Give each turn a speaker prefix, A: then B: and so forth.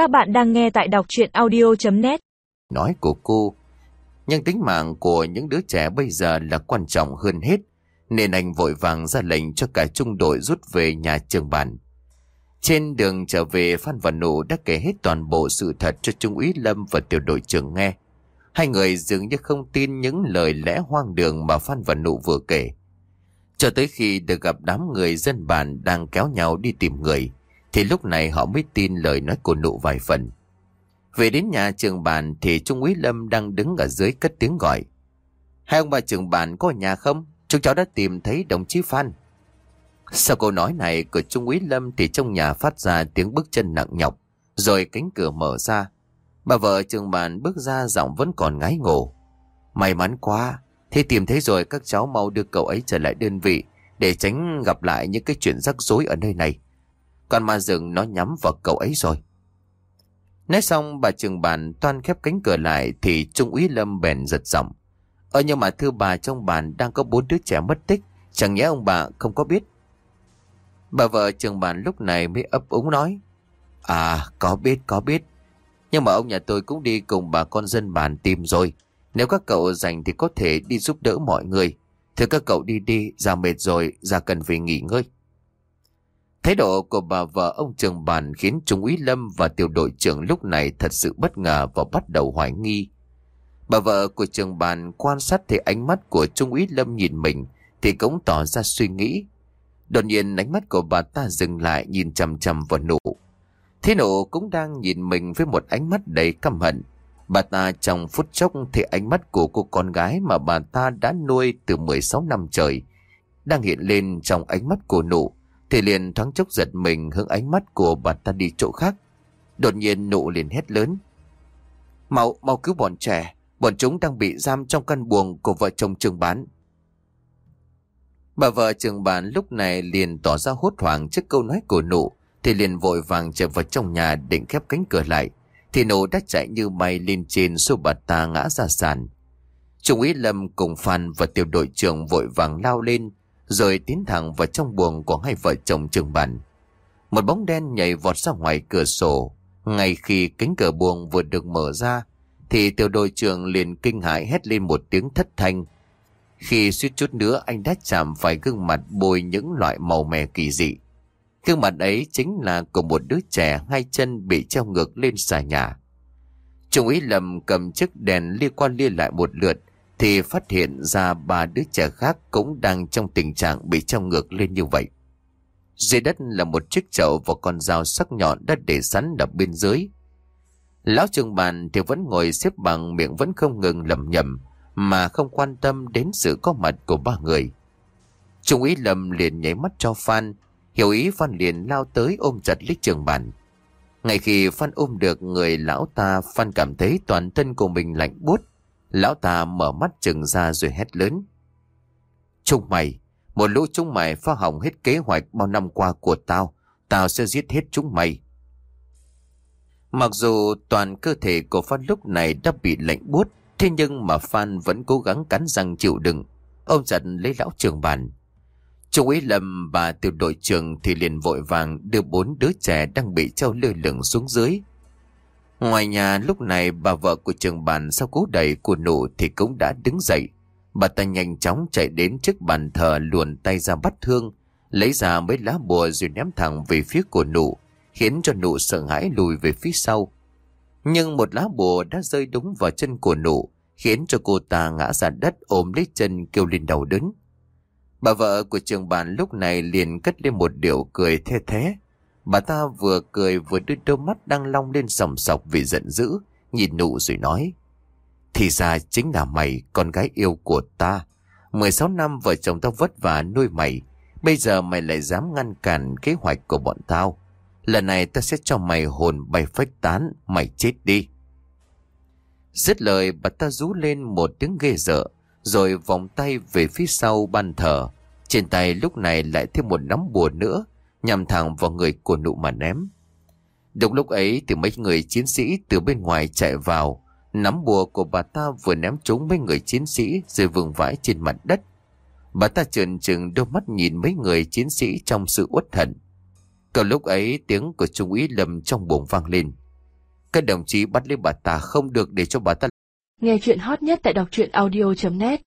A: Các bạn đang nghe tại đọc chuyện audio.net
B: Nói của cô Nhưng tính mạng của những đứa trẻ bây giờ là quan trọng hơn hết Nên anh vội vàng ra lệnh cho cả trung đội rút về nhà trường bản. Trên đường trở về Phan và Nụ đã kể hết toàn bộ sự thật cho Trung úy Lâm và tiểu đội trưởng nghe. Hai người dường như không tin những lời lẽ hoang đường mà Phan và Nụ vừa kể. Cho tới khi được gặp đám người dân bản đang kéo nhau đi tìm người, thì lúc này họ mới tin lời nói của nụ vài phần. Về đến nhà trường bàn thì Trung úy Lâm đang đứng ở dưới cất tiếng gọi. Hai ông bà trường bàn có ở nhà không? Chúng cháu đã tìm thấy đồng chí Phan. Sau câu nói này của Trung úy Lâm thì trong nhà phát ra tiếng bước chân nặng nhọc, rồi cánh cửa mở ra. Bà vợ trường bàn bước ra giọng vẫn còn ngái ngủ. May mắn quá, Thế tìm thấy rồi các cháu mau đưa cậu ấy trở lại đơn vị để tránh gặp lại những cái chuyện rắc rối ở nơi này. Con ma rừng nó nhắm vào cậu ấy rồi. Nói xong bà trường bàn toan khép cánh cửa lại thì Trung úy Lâm bèn giật giọng. ở nhưng mà thưa bà trong bàn đang có bốn đứa trẻ mất tích, chẳng nhẽ ông bà không có biết. Bà vợ trường bàn lúc này mới ấp úng nói. À có biết có biết, nhưng mà ông nhà tôi cũng đi cùng bà con dân bàn tìm rồi. Nếu các cậu rảnh thì có thể đi giúp đỡ mọi người. Thưa các cậu đi đi, già mệt rồi, già cần phải nghỉ ngơi. Thái độ của bà vợ ông trường bàn khiến Trung úy Lâm và tiểu đội trưởng lúc này thật sự bất ngờ và bắt đầu hoài nghi. Bà vợ của trường bàn quan sát thấy ánh mắt của Trung úy Lâm nhìn mình thì cũng tỏ ra suy nghĩ. Đột nhiên ánh mắt của bà ta dừng lại nhìn chầm chầm vào nụ. Thế nụ cũng đang nhìn mình với một ánh mắt đầy căm hận. Bà ta trong phút chốc thì ánh mắt của cô con gái mà bà ta đã nuôi từ 16 năm trời đang hiện lên trong ánh mắt của nụ thì liền thoáng chốc giật mình hướng ánh mắt của bà ta đi chỗ khác. Đột nhiên nụ liền hét lớn. Mau, mau cứu bọn trẻ, bọn chúng đang bị giam trong căn buồng của vợ chồng trường bán. Bà vợ trường bán lúc này liền tỏ ra hốt hoảng trước câu nói của nụ thì liền vội vàng trở vào trong nhà định khép cánh cửa lại thì nụ đã chạy như bay lên trên số bà ta ngã ra sàn. Trung úy Lâm cùng Phan và tiểu đội trưởng vội vàng lao lên, rồi tiến thẳng vào trong buồng của hai vợ chồng trường bản. Một bóng đen nhảy vọt ra ngoài cửa sổ. Ngay khi cánh cửa buồng vừa được mở ra, thì tiểu đội trưởng liền kinh hãi hét lên một tiếng thất thanh. Khi suýt chút nữa anh đã chạm phải gương mặt bôi những loại màu mè kỳ dị. Gương mặt ấy chính là của một đứa trẻ hai chân bị treo ngược lên xà nhà. Trung úy lầm cầm chiếc đèn lia qua lia lại một lượt thì phát hiện ra ba đứa trẻ khác cũng đang trong tình trạng bị treo ngược lên như vậy. Dưới đất là một chiếc chậu và con dao sắc nhọn đã để sẵn ở bên dưới. Lão trường bàn thì vẫn ngồi xếp bằng miệng vẫn không ngừng lầm nhầm mà không quan tâm đến sự có mặt của ba người. Trung úy lầm liền nháy mắt cho Phan Hiểu ý Phan liền lao tới ôm chặt lít trường bàn. Ngay khi Phan ôm được người lão ta, Phan cảm thấy toàn thân của mình lạnh buốt. Lão ta mở mắt chừng ra rồi hét lớn. Chúng mày, một lũ chúng mày phá hỏng hết kế hoạch bao năm qua của tao. Tao sẽ giết hết chúng mày. Mặc dù toàn cơ thể của Phan lúc này đã bị lạnh buốt, thế nhưng mà Phan vẫn cố gắng cắn răng chịu đựng. Ông giận lấy lão trường bàn. Trung úy Lâm và tiểu đội trưởng thì liền vội vàng đưa bốn đứa trẻ đang bị treo lơ lửng xuống dưới. Ngoài nhà lúc này bà vợ của trường bàn sau cú đẩy của nụ thì cũng đã đứng dậy. Bà ta nhanh chóng chạy đến trước bàn thờ luồn tay ra bắt thương, lấy ra mấy lá bùa rồi ném thẳng về phía của nụ, khiến cho nụ sợ hãi lùi về phía sau. Nhưng một lá bùa đã rơi đúng vào chân của nụ, khiến cho cô ta ngã ra đất ôm lấy chân kêu lên đầu đớn. Bà vợ của trường bàn lúc này liền cất lên một điệu cười thê thế. Bà ta vừa cười vừa đưa đôi mắt đang long lên sòng sọc vì giận dữ, nhìn nụ rồi nói. Thì ra chính là mày, con gái yêu của ta. 16 năm vợ chồng tao vất vả nuôi mày. Bây giờ mày lại dám ngăn cản kế hoạch của bọn tao. Lần này ta sẽ cho mày hồn bay phách tán, mày chết đi. Dứt lời bà ta rú lên một tiếng ghê rợ, rồi vòng tay về phía sau ban thờ. Trên tay lúc này lại thêm một nắm bùa nữa, nhằm thẳng vào người của nụ mà ném. Đúng lúc ấy thì mấy người chiến sĩ từ bên ngoài chạy vào, nắm bùa của bà ta vừa ném trúng mấy người chiến sĩ rồi vương vãi trên mặt đất. Bà ta trợn trừng đôi mắt nhìn mấy người chiến sĩ trong sự uất hận. Còn lúc ấy tiếng của Trung úy lầm trong buồng vang lên. Các đồng chí bắt lấy bà ta không được để cho bà ta
C: Nghe chuyện hot nhất tại đọc truyện audio.net